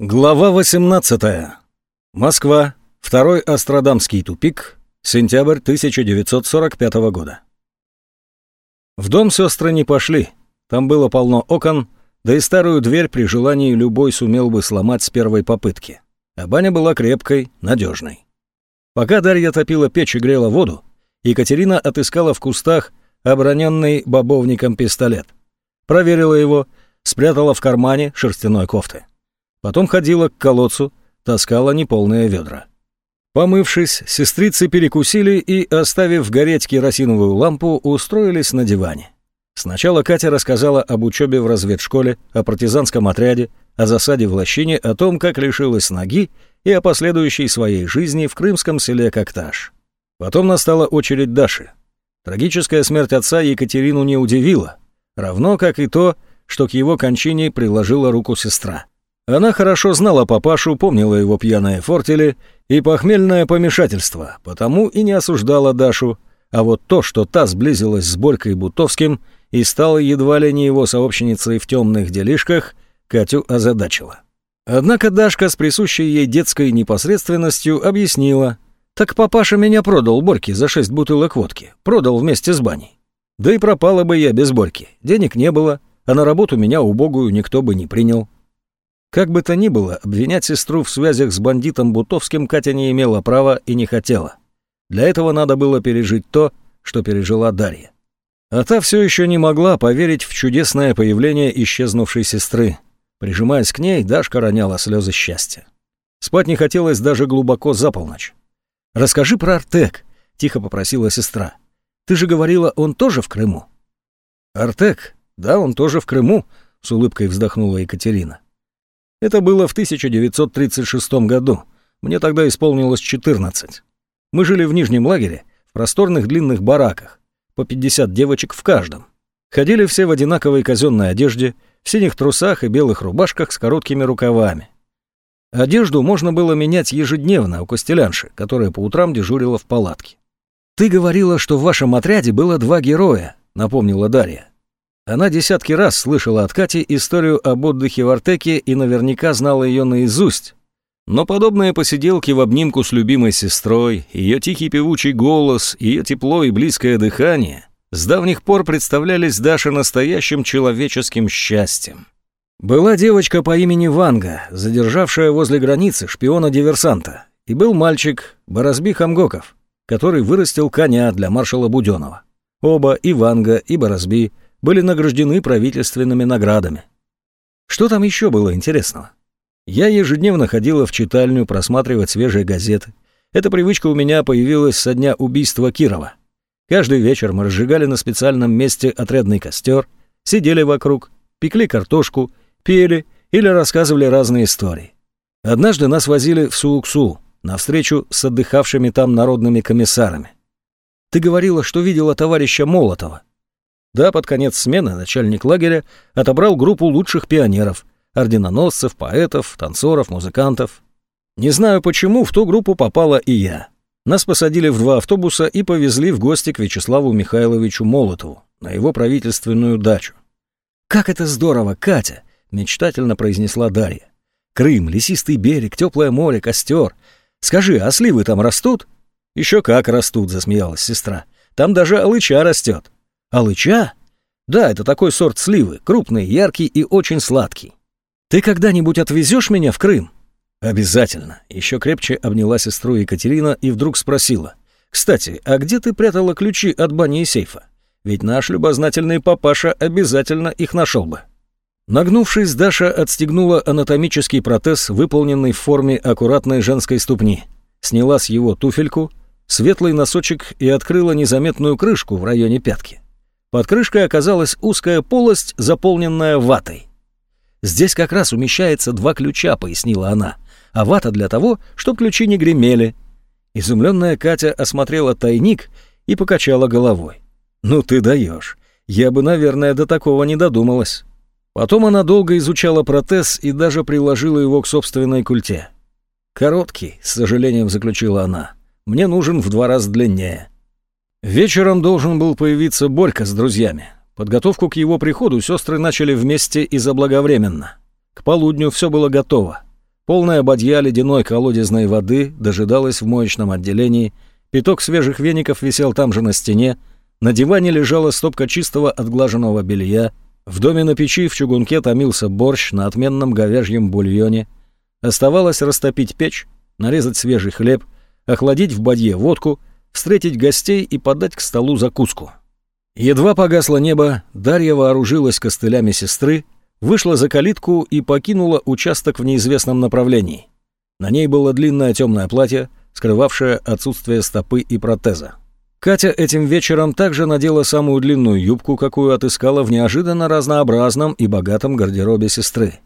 Глава 18. Москва. Второй Астродамский тупик. Сентябрь 1945 года. В дом сестры не пошли. Там было полно окон, да и старую дверь при желании любой сумел бы сломать с первой попытки. А баня была крепкой, надежной. Пока Дарья топила печь и грела воду, Екатерина отыскала в кустах оброненный бобовником пистолет. Проверила его, спрятала в кармане шерстяной кофты. Потом ходила к колодцу, таскала неполные ведра. Помывшись, сестрицы перекусили и, оставив гореть керосиновую лампу, устроились на диване. Сначала Катя рассказала об учебе в разведшколе, о партизанском отряде, о засаде в лощине, о том, как лишилась ноги и о последующей своей жизни в крымском селе Кокташ. Потом настала очередь Даши. Трагическая смерть отца Екатерину не удивила, равно как и то, что к его кончине приложила руку сестра. Она хорошо знала папашу, помнила его пьяное фортели и похмельное помешательство, потому и не осуждала Дашу, а вот то, что та сблизилась с Борькой Бутовским и стала едва ли не его сообщницей в темных делишках, Катю озадачила. Однако Дашка с присущей ей детской непосредственностью объяснила, «Так папаша меня продал Борьке за шесть бутылок водки, продал вместе с баней. Да и пропала бы я без Борьки, денег не было, а на работу меня убогую никто бы не принял». Как бы то ни было, обвинять сестру в связях с бандитом Бутовским Катя не имела права и не хотела. Для этого надо было пережить то, что пережила Дарья. А та все еще не могла поверить в чудесное появление исчезнувшей сестры. Прижимаясь к ней, Дашка роняла слезы счастья. Спать не хотелось даже глубоко за полночь. «Расскажи про Артек», — тихо попросила сестра. «Ты же говорила, он тоже в Крыму?» «Артек? Да, он тоже в Крыму», — с улыбкой вздохнула Екатерина. Это было в 1936 году. Мне тогда исполнилось 14. Мы жили в Нижнем лагере, в просторных длинных бараках, по 50 девочек в каждом. Ходили все в одинаковой казенной одежде, в синих трусах и белых рубашках с короткими рукавами. Одежду можно было менять ежедневно у костелянши, которая по утрам дежурила в палатке. «Ты говорила, что в вашем отряде было два героя», — напомнила Дарья. Она десятки раз слышала от Кати историю об отдыхе в Артеке и наверняка знала ее наизусть. Но подобные посиделки в обнимку с любимой сестрой, ее тихий певучий голос, ее тепло и близкое дыхание с давних пор представлялись Даше настоящим человеческим счастьем. Была девочка по имени Ванга, задержавшая возле границы шпиона-диверсанта, и был мальчик Борозби Хамгоков, который вырастил коня для маршала Буденова. Оба, и Ванга, и Борозби – были награждены правительственными наградами. Что там еще было интересного? Я ежедневно ходила в читальню просматривать свежие газеты. Эта привычка у меня появилась со дня убийства Кирова. Каждый вечер мы разжигали на специальном месте отрядный костер, сидели вокруг, пекли картошку, пели или рассказывали разные истории. Однажды нас возили в Сууксу на встречу с отдыхавшими там народными комиссарами. Ты говорила, что видела товарища Молотова. Да, под конец смены начальник лагеря отобрал группу лучших пионеров, орденоносцев, поэтов, танцоров, музыкантов. Не знаю почему, в ту группу попала и я. Нас посадили в два автобуса и повезли в гости к Вячеславу Михайловичу Молотову на его правительственную дачу. «Как это здорово, Катя!» — мечтательно произнесла Дарья. «Крым, лесистый берег, теплое море, костер. Скажи, а сливы там растут?» «Еще как растут», — засмеялась сестра. «Там даже алыча растет». Алыча? Да, это такой сорт сливы, крупный, яркий и очень сладкий. Ты когда-нибудь отвезешь меня в Крым? Обязательно. Еще крепче обняла сестру Екатерина и вдруг спросила. Кстати, а где ты прятала ключи от бани и сейфа? Ведь наш любознательный папаша обязательно их нашел бы. Нагнувшись, Даша отстегнула анатомический протез, выполненный в форме аккуратной женской ступни, сняла с его туфельку, светлый носочек и открыла незаметную крышку в районе пятки. Под крышкой оказалась узкая полость, заполненная ватой. «Здесь как раз умещается два ключа», — пояснила она. «А вата для того, чтобы ключи не гремели». Изумленная Катя осмотрела тайник и покачала головой. «Ну ты даешь. Я бы, наверное, до такого не додумалась». Потом она долго изучала протез и даже приложила его к собственной культе. «Короткий», — с сожалением заключила она. «Мне нужен в два раза длиннее». Вечером должен был появиться Борька с друзьями. Подготовку к его приходу сестры начали вместе и заблаговременно. К полудню все было готово. Полная бадья ледяной колодезной воды дожидалась в моечном отделении, пяток свежих веников висел там же на стене, на диване лежала стопка чистого отглаженного белья, в доме на печи в чугунке томился борщ на отменном говяжьем бульоне. Оставалось растопить печь, нарезать свежий хлеб, охладить в бадье водку, встретить гостей и подать к столу закуску. Едва погасло небо, Дарья вооружилась костылями сестры, вышла за калитку и покинула участок в неизвестном направлении. На ней было длинное темное платье, скрывавшее отсутствие стопы и протеза. Катя этим вечером также надела самую длинную юбку, какую отыскала в неожиданно разнообразном и богатом гардеробе сестры.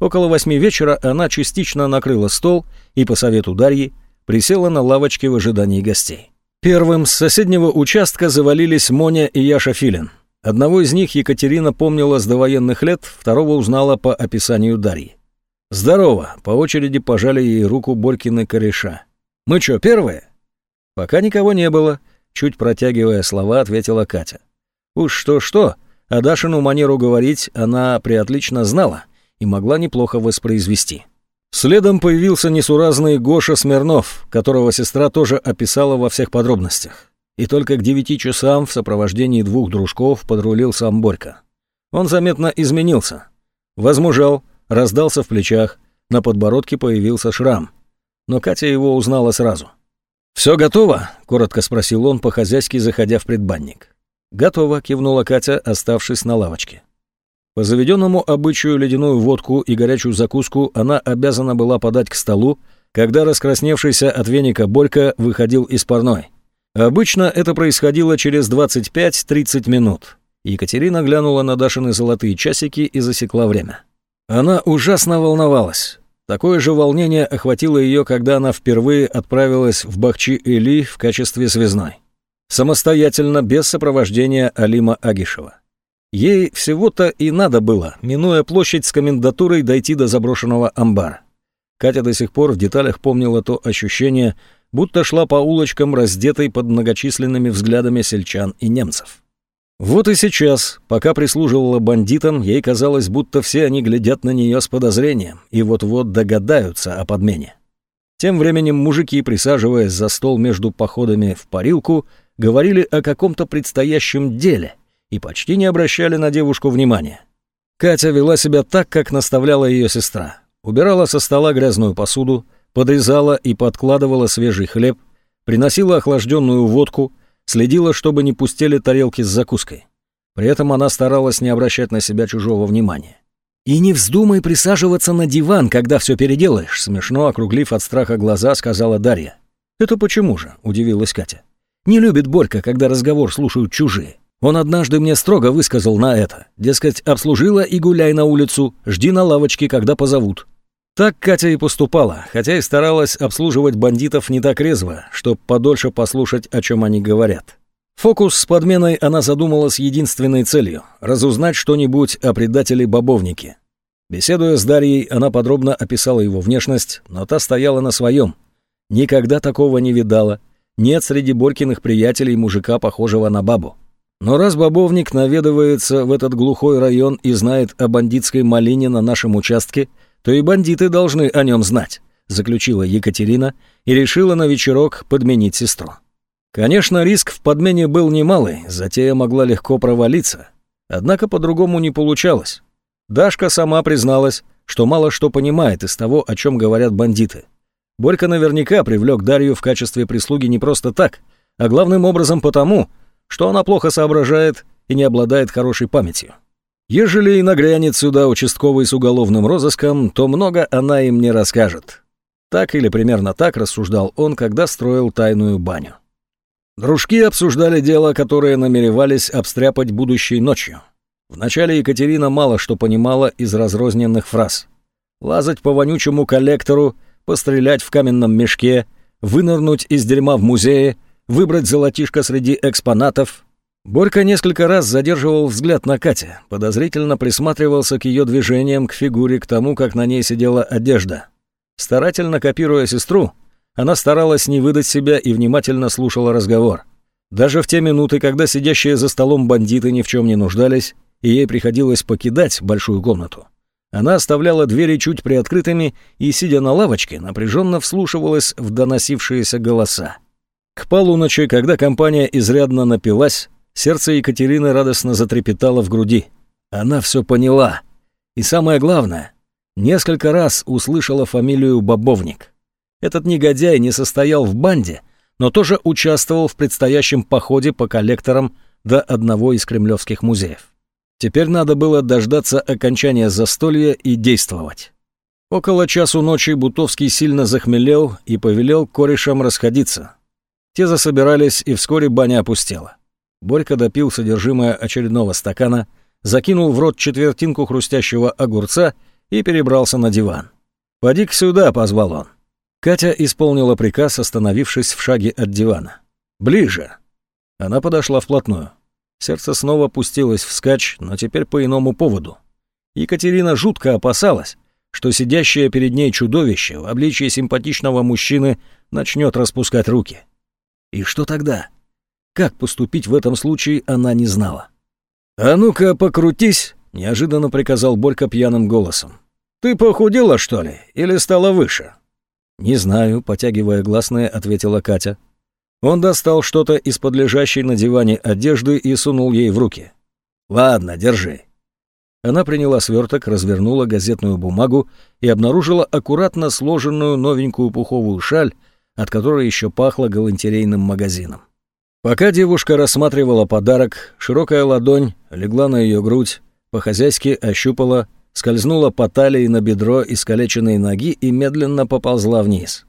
Около восьми вечера она частично накрыла стол и, по совету Дарьи, присела на лавочке в ожидании гостей. Первым с соседнего участка завалились Моня и Яша Филин. Одного из них Екатерина помнила с довоенных лет, второго узнала по описанию Дарьи. «Здорово!» — по очереди пожали ей руку Борькины кореша. «Мы чё, первые?» «Пока никого не было», — чуть протягивая слова, ответила Катя. «Уж что-что, а Дашину манеру говорить она приотлично знала и могла неплохо воспроизвести». Следом появился несуразный Гоша Смирнов, которого сестра тоже описала во всех подробностях. И только к девяти часам в сопровождении двух дружков подрулил сам Борька. Он заметно изменился. Возмужал, раздался в плечах, на подбородке появился шрам. Но Катя его узнала сразу. «Все готово?» — коротко спросил он, по-хозяйски заходя в предбанник. «Готово», — кивнула Катя, оставшись на лавочке. По заведенному обычаю ледяную водку и горячую закуску она обязана была подать к столу, когда раскрасневшийся от веника Борька выходил из парной. Обычно это происходило через 25-30 минут. Екатерина глянула на Дашины золотые часики и засекла время. Она ужасно волновалась. Такое же волнение охватило ее, когда она впервые отправилась в Бахчи-Эли в качестве связной. Самостоятельно, без сопровождения Алима Агишева. Ей всего-то и надо было, минуя площадь с комендатурой, дойти до заброшенного амбара. Катя до сих пор в деталях помнила то ощущение, будто шла по улочкам, раздетой под многочисленными взглядами сельчан и немцев. Вот и сейчас, пока прислуживала бандитам, ей казалось, будто все они глядят на нее с подозрением и вот-вот догадаются о подмене. Тем временем мужики, присаживаясь за стол между походами в парилку, говорили о каком-то предстоящем деле, и почти не обращали на девушку внимания. Катя вела себя так, как наставляла ее сестра. Убирала со стола грязную посуду, подрезала и подкладывала свежий хлеб, приносила охлажденную водку, следила, чтобы не пустели тарелки с закуской. При этом она старалась не обращать на себя чужого внимания. «И не вздумай присаживаться на диван, когда все переделаешь», смешно округлив от страха глаза, сказала Дарья. «Это почему же?» – удивилась Катя. «Не любит Борька, когда разговор слушают чужие. Он однажды мне строго высказал на это. Дескать, обслужила и гуляй на улицу, жди на лавочке, когда позовут. Так Катя и поступала, хотя и старалась обслуживать бандитов не так резво, чтобы подольше послушать, о чем они говорят. Фокус с подменой она задумала с единственной целью – разузнать что-нибудь о предателе-бобовнике. Беседуя с Дарьей, она подробно описала его внешность, но та стояла на своем. Никогда такого не видала. Нет среди Борькиных приятелей мужика, похожего на бабу. Но раз бобовник наведывается в этот глухой район и знает о бандитской малине на нашем участке, то и бандиты должны о нем знать, заключила Екатерина и решила на вечерок подменить сестру. Конечно, риск в подмене был немалый, затея могла легко провалиться. Однако по-другому не получалось. Дашка сама призналась, что мало что понимает из того, о чем говорят бандиты. Борька наверняка привлек Дарью в качестве прислуги не просто так, а главным образом потому, что она плохо соображает и не обладает хорошей памятью. Ежели и нагрянет сюда участковый с уголовным розыском, то много она им не расскажет. Так или примерно так рассуждал он, когда строил тайную баню. Дружки обсуждали дело, которое намеревались обстряпать будущей ночью. Вначале Екатерина мало что понимала из разрозненных фраз. Лазать по вонючему коллектору, пострелять в каменном мешке, вынырнуть из дерьма в музее — выбрать золотишко среди экспонатов. Борька несколько раз задерживал взгляд на Кате, подозрительно присматривался к ее движениям, к фигуре, к тому, как на ней сидела одежда. Старательно копируя сестру, она старалась не выдать себя и внимательно слушала разговор. Даже в те минуты, когда сидящие за столом бандиты ни в чем не нуждались, и ей приходилось покидать большую комнату. Она оставляла двери чуть приоткрытыми и, сидя на лавочке, напряженно вслушивалась в доносившиеся голоса. К полуночи, когда компания изрядно напилась, сердце Екатерины радостно затрепетало в груди. Она все поняла. И самое главное, несколько раз услышала фамилию Бобовник. Этот негодяй не состоял в банде, но тоже участвовал в предстоящем походе по коллекторам до одного из кремлевских музеев. Теперь надо было дождаться окончания застолья и действовать. Около часу ночи Бутовский сильно захмелел и повелел корешам расходиться. Те засобирались, и вскоре баня опустела. Борька допил содержимое очередного стакана, закинул в рот четвертинку хрустящего огурца и перебрался на диван. «Поди-ка сюда», — позвал он. Катя исполнила приказ, остановившись в шаге от дивана. «Ближе». Она подошла вплотную. Сердце снова пустилось вскачь, но теперь по иному поводу. Екатерина жутко опасалась, что сидящее перед ней чудовище в обличии симпатичного мужчины начнет распускать руки. И что тогда? Как поступить в этом случае, она не знала. «А ну-ка, покрутись!» — неожиданно приказал Борька пьяным голосом. «Ты похудела, что ли, или стала выше?» «Не знаю», — потягивая гласные, ответила Катя. Он достал что-то из-под лежащей на диване одежды и сунул ей в руки. «Ладно, держи». Она приняла сверток, развернула газетную бумагу и обнаружила аккуратно сложенную новенькую пуховую шаль, от которой еще пахло галантерейным магазином. Пока девушка рассматривала подарок, широкая ладонь легла на ее грудь, по-хозяйски ощупала, скользнула по талии на бедро искалеченной ноги и медленно поползла вниз.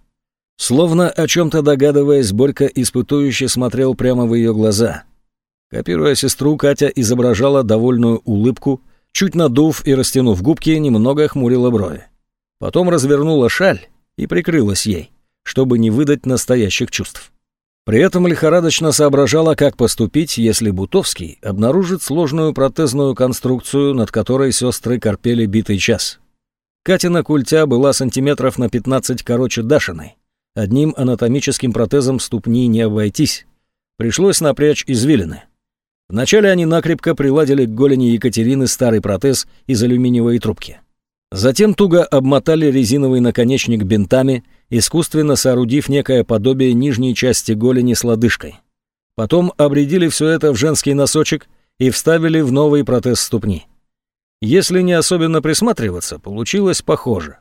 Словно о чем-то догадываясь, Борька испытующе смотрел прямо в ее глаза. Копируя сестру, Катя изображала довольную улыбку, чуть надув и растянув губки, немного хмурила брови. Потом развернула шаль и прикрылась ей, чтобы не выдать настоящих чувств. При этом лихорадочно соображала, как поступить, если Бутовский обнаружит сложную протезную конструкцию, над которой сестры корпели битый час. Катина культя была сантиметров на 15 короче Дашиной. Одним анатомическим протезом ступни не обойтись. Пришлось напрячь извилины. Вначале они накрепко приладили к голени Екатерины старый протез из алюминиевой трубки. Затем туго обмотали резиновый наконечник бинтами, искусственно соорудив некое подобие нижней части голени с лодыжкой. Потом обредили все это в женский носочек и вставили в новый протез ступни. Если не особенно присматриваться, получилось похоже.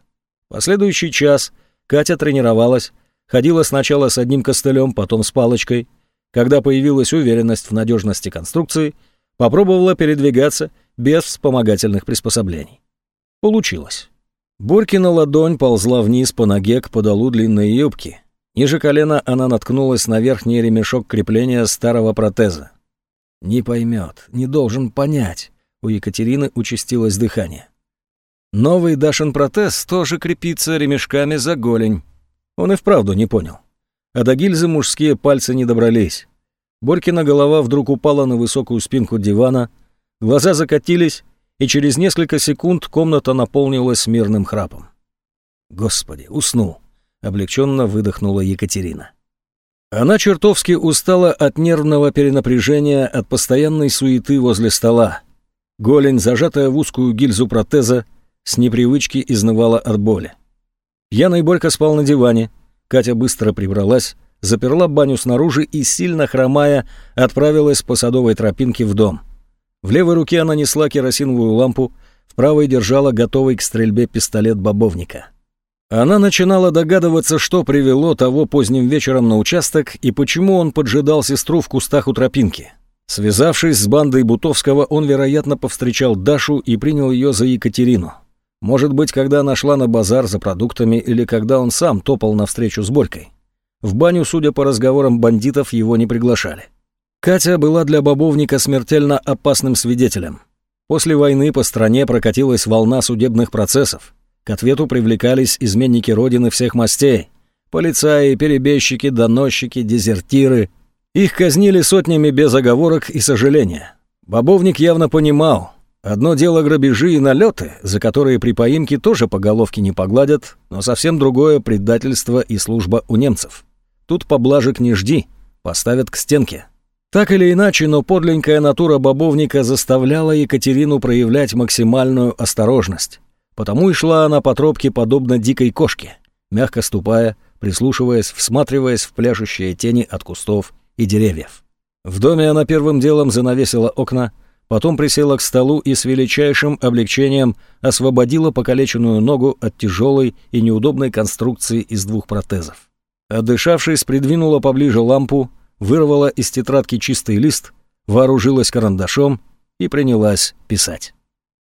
Последующий час Катя тренировалась, ходила сначала с одним костылем, потом с палочкой. Когда появилась уверенность в надежности конструкции, попробовала передвигаться без вспомогательных приспособлений. Получилось. Борькина ладонь ползла вниз по ноге к подолу длинной юбки. Ниже колена она наткнулась на верхний ремешок крепления старого протеза. Не поймет, не должен понять. У Екатерины участилось дыхание. Новый Дашин протез тоже крепится ремешками за голень. Он и вправду не понял. А до гильзы мужские пальцы не добрались. Борькина голова вдруг упала на высокую спинку дивана, глаза закатились, и через несколько секунд комната наполнилась мирным храпом. «Господи, уснул!» — облегченно выдохнула Екатерина. Она чертовски устала от нервного перенапряжения, от постоянной суеты возле стола. Голень, зажатая в узкую гильзу протеза, с непривычки изнывала от боли. Пьяный Борька спал на диване. Катя быстро прибралась, заперла баню снаружи и, сильно хромая, отправилась по садовой тропинке в дом. В левой руке она несла керосиновую лампу, в правой держала готовый к стрельбе пистолет бобовника. Она начинала догадываться, что привело того поздним вечером на участок и почему он поджидал сестру в кустах у тропинки. Связавшись с бандой Бутовского, он, вероятно, повстречал Дашу и принял ее за Екатерину. Может быть, когда она шла на базар за продуктами или когда он сам топал навстречу с Борькой. В баню, судя по разговорам бандитов, его не приглашали. Катя была для бобовника смертельно опасным свидетелем. После войны по стране прокатилась волна судебных процессов. К ответу привлекались изменники Родины всех мастей. Полицаи, перебежчики, доносчики, дезертиры, их казнили сотнями без оговорок и сожаления. Бобовник явно понимал, одно дело грабежи и налеты, за которые при поимке тоже по головке не погладят, но совсем другое предательство и служба у немцев. Тут поблажек не жди, поставят к стенке. Так или иначе, но подленькая натура бобовника заставляла Екатерину проявлять максимальную осторожность. Потому и шла она по тропке подобно дикой кошке, мягко ступая, прислушиваясь, всматриваясь в пляшущие тени от кустов и деревьев. В доме она первым делом занавесила окна, потом присела к столу и с величайшим облегчением освободила покалеченную ногу от тяжелой и неудобной конструкции из двух протезов. Отдышавшись, придвинула поближе лампу, вырвала из тетрадки чистый лист, вооружилась карандашом и принялась писать.